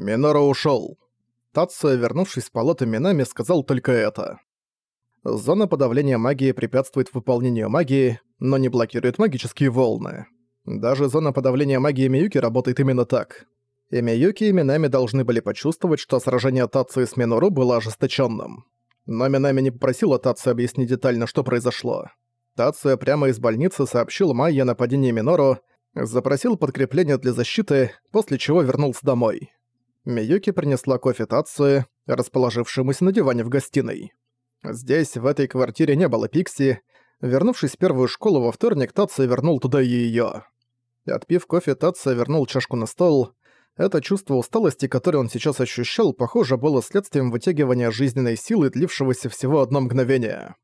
Минора ушёл. Тацуя, вернувшись в палату Минами, сказал только это. Зона подавления магии препятствует выполнению магии, но не блокирует магические волны. Даже зона подавления магии Миюки работает именно так. И Миюки и Минами должны были почувствовать, что сражение Тацуи с Минору было ожесточенным. Но Минами не попросила Тацию объяснить детально, что произошло. Тацуя прямо из больницы сообщил Майе о нападении Минору, запросил подкрепление для защиты, после чего вернулся домой. Миюки принесла кофе Тацуе, расположившемуся на диване в гостиной. Здесь, в этой квартире, не было Пикси. Вернувшись в первую школу во вторник, Тация вернул туда и её. Отпив кофе, Тация вернул чашку на стол. Это чувство усталости, которое он сейчас ощущал, похоже, было следствием вытягивания жизненной силы, длившегося всего одно мгновение.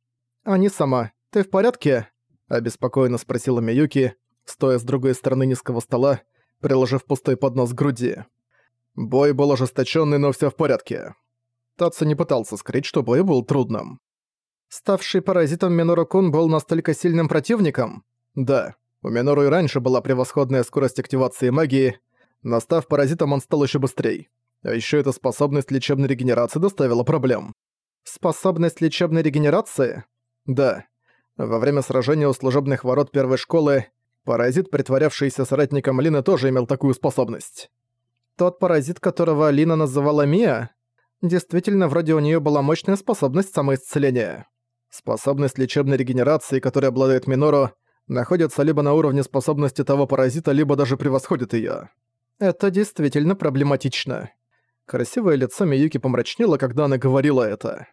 «Ани сама, ты в порядке?» – обеспокоенно спросила Миюки, стоя с другой стороны низкого стола, приложив пустой поднос к груди. Бой был ожесточённый, но всё в порядке. Татса не пытался скрыть, что бой был трудным. Ставший паразитом Минору-кун был настолько сильным противником? Да. У Минору и раньше была превосходная скорость активации магии, но став паразитом он стал еще быстрее. А еще эта способность лечебной регенерации доставила проблем. Способность лечебной регенерации? Да. Во время сражения у служебных ворот первой школы паразит, притворявшийся соратником Лины, тоже имел такую способность. Тот паразит, которого Лина называла Мия? Действительно, вроде у нее была мощная способность самоисцеления. Способность лечебной регенерации, которой обладает Минору, находится либо на уровне способности того паразита, либо даже превосходит ее. Это действительно проблематично. Красивое лицо Миюки помрачнело, когда она говорила это.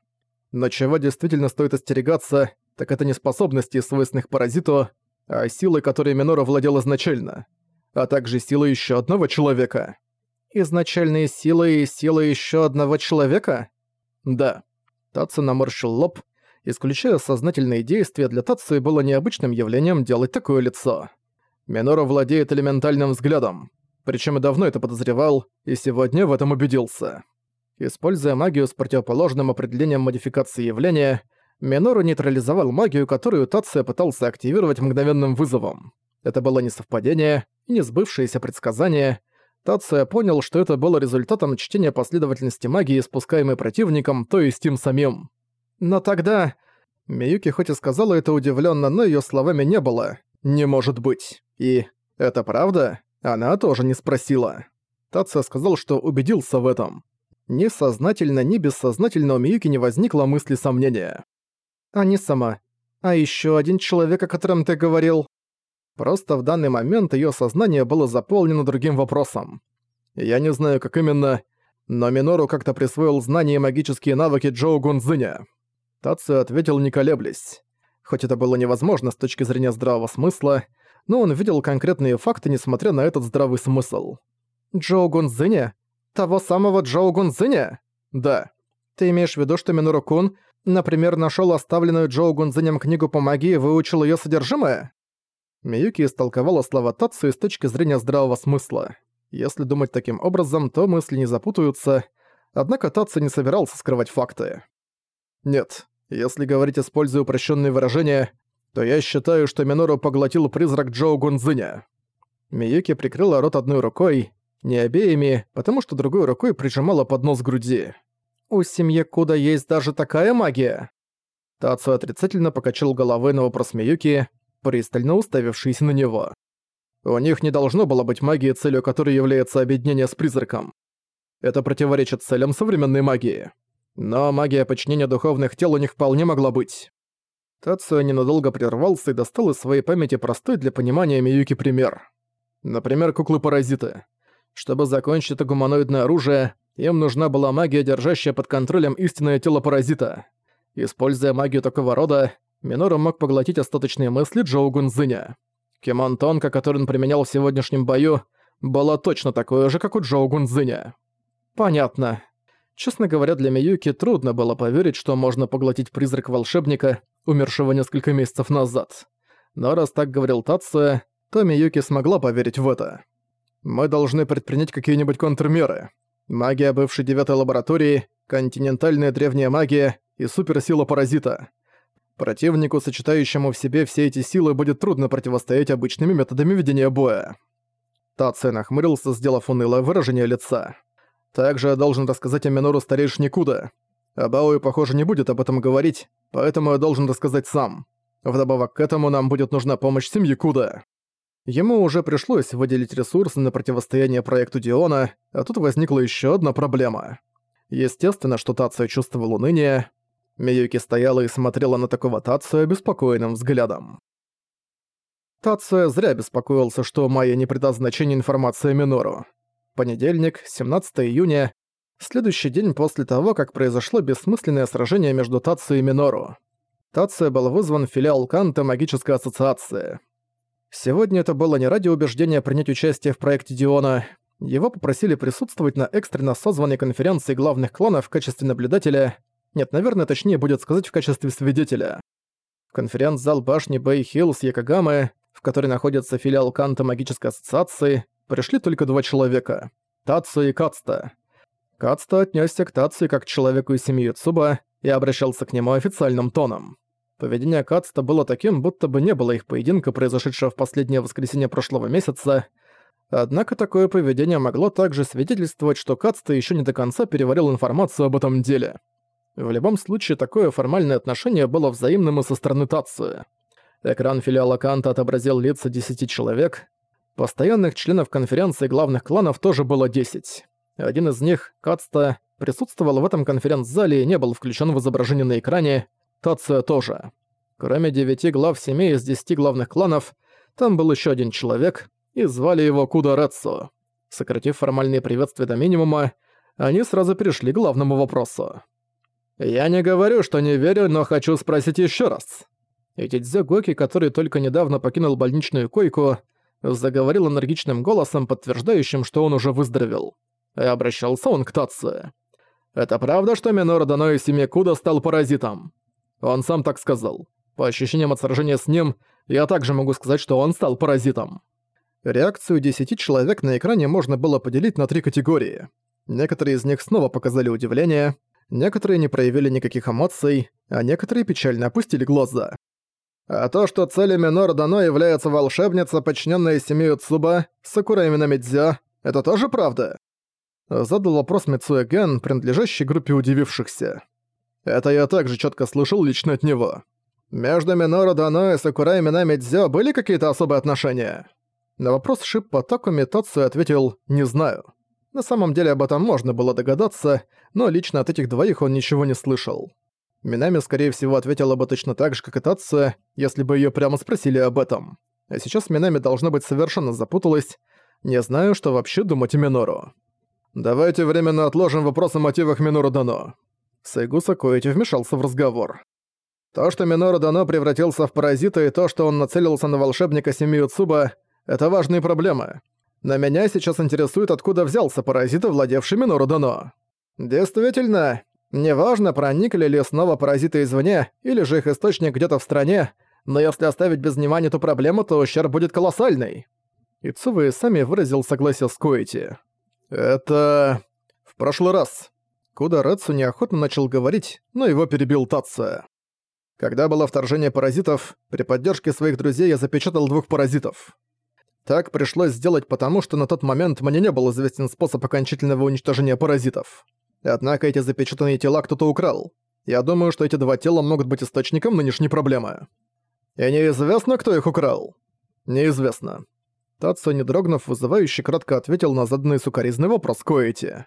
Но чего действительно стоит остерегаться, так это не способности, свойственных паразиту, а силы, которой Минору владел изначально, а также силы еще одного человека. Изначальные силы и силы еще одного человека? Да. Татсу наморщил лоб. Исключая сознательные действия, для Татсу было необычным явлением делать такое лицо. Минору владеет элементальным взглядом. Причем и давно это подозревал, и сегодня в этом убедился. Используя магию с противоположным определением модификации явления, Минору нейтрализовал магию, которую Тация пытался активировать мгновенным вызовом. Это было не совпадение и не сбывшееся предсказание — Тация понял, что это было результатом чтения последовательности магии, спускаемой противником, то есть им самим. Но тогда... Миюки хоть и сказала это удивленно, но ее словами не было. «Не может быть». И «Это правда?» Она тоже не спросила. Тация сказал, что убедился в этом. Ни сознательно, ни бессознательно у Миюки не возникло мысли сомнения. «А не сама. А еще один человек, о котором ты говорил?» Просто в данный момент её сознание было заполнено другим вопросом. Я не знаю, как именно, но Минору как-то присвоил знания и магические навыки Джоу Гунзиня. Тацию ответил не колеблясь. Хоть это было невозможно с точки зрения здравого смысла, но он видел конкретные факты, несмотря на этот здравый смысл. «Джоу Гунзиня? Того самого Джоу Гунзиня?» «Да». «Ты имеешь в виду, что Минору Кун, например, нашёл оставленную Джоу Гунзинем книгу по магии и выучил её содержимое?» Миюки истолковала слова Татсу с точки зрения здравого смысла. Если думать таким образом, то мысли не запутаются, однако Татсу не собирался скрывать факты. Нет, если говорить, используя упрощенные выражения, то я считаю, что Минору поглотил призрак Джоу Гунзиня. Миюки прикрыла рот одной рукой, не обеими, потому что другой рукой прижимала поднос к груди. «У семьи Куда есть даже такая магия?» Тацу отрицательно покачал головой на вопрос Миюки, пристально уставившись на него. У них не должно было быть магии, целью которой является объединение с призраком. Это противоречит целям современной магии. Но магия подчинения духовных тел у них вполне могла быть. Тацио ненадолго прервался и достал из своей памяти простой для понимания Миюки пример. Например, куклы-паразиты. Чтобы закончить это гуманоидное оружие, им нужна была магия, держащая под контролем истинное тело паразита. Используя магию такого рода, Минору мог поглотить остаточные мысли Джоу Гунзиня. Кимон Тонка, который он применял в сегодняшнем бою, была точно такое же, как у Джоу Гунзиня. Понятно. Честно говоря, для Миюки трудно было поверить, что можно поглотить призрак волшебника, умершего несколько месяцев назад. Но раз так говорил Тация, то Миюки смогла поверить в это. Мы должны предпринять какие-нибудь контрмеры. Магия бывшей девятой лаборатории, континентальная древняя магия и суперсила паразита — Противнику, сочетающему в себе все эти силы, будет трудно противостоять обычными методами ведения боя. Тация нахмурился, сделав унылое выражение лица. Также я должен рассказать о Минору старейшине Куда. А похоже, не будет об этом говорить, поэтому я должен рассказать сам. Вдобавок к этому нам будет нужна помощь семьи Куда. Ему уже пришлось выделить ресурсы на противостояние проекту Диона, а тут возникла еще одна проблема. Естественно, что Тация чувствовал уныние. Миюки стояла и смотрела на такого Тацию беспокойным взглядом. Тация зря беспокоился, что Майя не придаст значения информации Минору. Понедельник, 17 июня, следующий день после того, как произошло бессмысленное сражение между Тацией и Минору. Тация был вызван в филиал Канта Магической Ассоциации. Сегодня это было не ради убеждения принять участие в проекте Диона. Его попросили присутствовать на экстренно созванной конференции главных кланов в качестве наблюдателя. Нет, наверное, точнее будет сказать в качестве свидетеля. В конференц-зал башни Бэй Хилл с Якогамы, в которой находится филиал Канта Магической Ассоциации, пришли только два человека – Тацу и Кацта. Кацта отнесся к Тацу как к человеку из семьи Цуба и обращался к нему официальным тоном. Поведение Кацта было таким, будто бы не было их поединка, произошедшего в последнее воскресенье прошлого месяца. Однако такое поведение могло также свидетельствовать, что Кацта еще не до конца переварил информацию об этом деле. В любом случае, такое формальное отношение было взаимным и со стороны Тацию. Экран филиала Канта отобразил лица 10 человек. Постоянных членов конференции главных кланов тоже было 10. Один из них, Кацта, присутствовал в этом конференц-зале и не был включен в изображение на экране, Тация тоже. Кроме девяти глав семей из десяти главных кланов, там был еще один человек, и звали его Куда. Сократив формальные приветствия до минимума, они сразу перешли к главному вопросу. «Я не говорю, что не верю, но хочу спросить еще раз». И Гоки, который только недавно покинул больничную койку, заговорил энергичным голосом, подтверждающим, что он уже выздоровел. И обращался он к Татце. «Это правда, что Минора Дано из семьи Куда стал паразитом?» Он сам так сказал. По ощущениям от сражения с ним, я также могу сказать, что он стал паразитом. Реакцию десяти человек на экране можно было поделить на три категории. Некоторые из них снова показали удивление, некоторые не проявили никаких эмоций, а некоторые печально опустили глаза. А то, что целью Минора Дано является волшебница, подчиненная семьей Цуба, Сакура Минамидзё, это тоже правда? Задал вопрос Мицуэ Ген, принадлежащий группе удивившихся. Это я также четко слышал лично от него. Между Минору Дано и Сакурай Минами Дзё были какие-то особые отношения? На вопрос Шиппа Такуми Тацу ответил «не знаю». На самом деле об этом можно было догадаться, но лично от этих двоих он ничего не слышал. Минами, скорее всего, ответила бы точно так же, как и Тацу, если бы её прямо спросили об этом. А сейчас Минами, должно быть, совершенно запуталась. Не знаю, что вообще думать о Минору. «Давайте временно отложим вопрос о мотивах Минору Дано. Сайгуса Коэти вмешался в разговор. То, что Минору Дано превратился в паразита и то, что он нацелился на волшебника семью Цуба, это важные проблемы. Но меня сейчас интересует, откуда взялся паразит, владевший Минору Дано. Действительно, неважно, проникли ли снова паразиты извне, или же их источник где-то в стране, но если оставить без внимания эту проблему, то ущерб будет колоссальный. Ицува сами выразил согласие с Коэти. Это... В прошлый раз. Куда Рэдсу неохотно начал говорить, но его перебил Татца. Когда было вторжение паразитов, при поддержке своих друзей я запечатал двух паразитов. Так пришлось сделать потому, что на тот момент мне не был известен способ окончательного уничтожения паразитов. Однако эти запечатанные тела кто-то украл. Я думаю, что эти два тела могут быть источником нынешней проблемы. И неизвестно, кто их украл. Неизвестно. Татсо, не дрогнув, вызывающе кратко ответил на заданный сукаризный вопрос Коэти.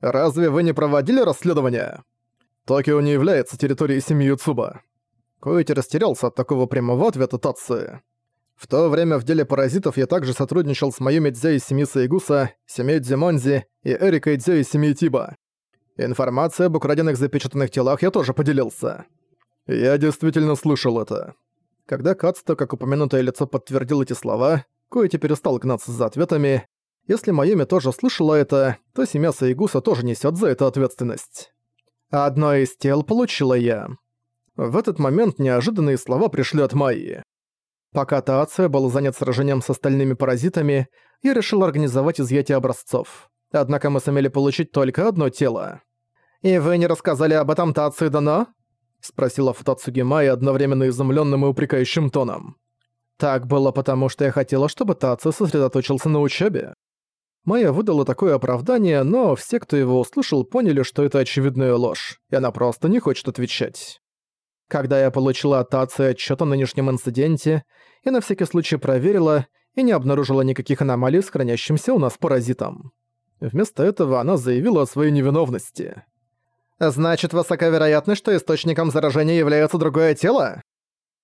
Разве вы не проводили расследование? Токио не является территорией семьи Юцуба. Коэти растерялся от такого прямого ответа Татсы. В то время в деле паразитов я также сотрудничал с Майюми Дзё из семьи Сайгуса, семьей Дзимонзи и Эрикой Дзё из семьи Тиба. Информация об украденных запечатанных телах я тоже поделился. Я действительно слышал это. Когда Кацто, как упомянутое лицо, подтвердил эти слова, Коэти перестал гнаться за ответами, если Майоми тоже слышала это, то семья Саигуса тоже несет за это ответственность. Одно из тел получила я. В этот момент неожиданные слова пришли от Майи. Пока Таация был занят сражением с остальными паразитами, я решил организовать изъятие образцов. Однако мы сумели получить только одно тело. «И вы не рассказали об этом Тации Дано?» — спросила Футацуги Майи одновременно изумлённым и упрекающим тоном. «Так было потому, что я хотела, чтобы Тацию сосредоточился на учебе. Майя выдала такое оправдание, но все, кто его услышал, поняли, что это очевидная ложь, и она просто не хочет отвечать. Когда я получила от Тации отчет о нынешнем инциденте, и на всякий случай проверила и не обнаружила никаких аномалий с хранящимся у нас паразитом. Вместо этого она заявила о своей невиновности. «Значит, высока вероятность, что источником заражения является другое тело?»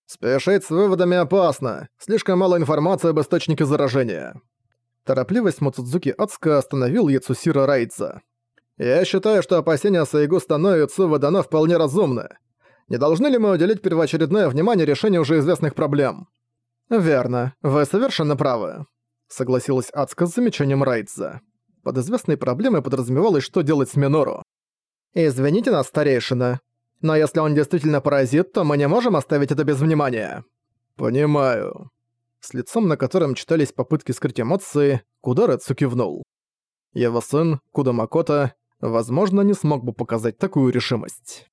«Спешить с выводами опасно. Слишком мало информации об источнике заражения». Торопливость Моцудзуки Ацка остановил Яцусира Райдза. «Я считаю, что опасения Сайгу Стано и вполне разумны. Не должны ли мы уделить первоочередное внимание решению уже известных проблем?» «Верно, вы совершенно правы», — согласилась Ацка с замечанием Райдза. Под известной проблемой подразумевалось, что делать с Минору. «Извините нас, старейшина, но если он действительно паразит, то мы не можем оставить это без внимания». «Понимаю». С лицом, на котором читались попытки скрыть эмоции, Кударацу кивнул. Его сын, Куда Макота, возможно, не смог бы показать такую решимость.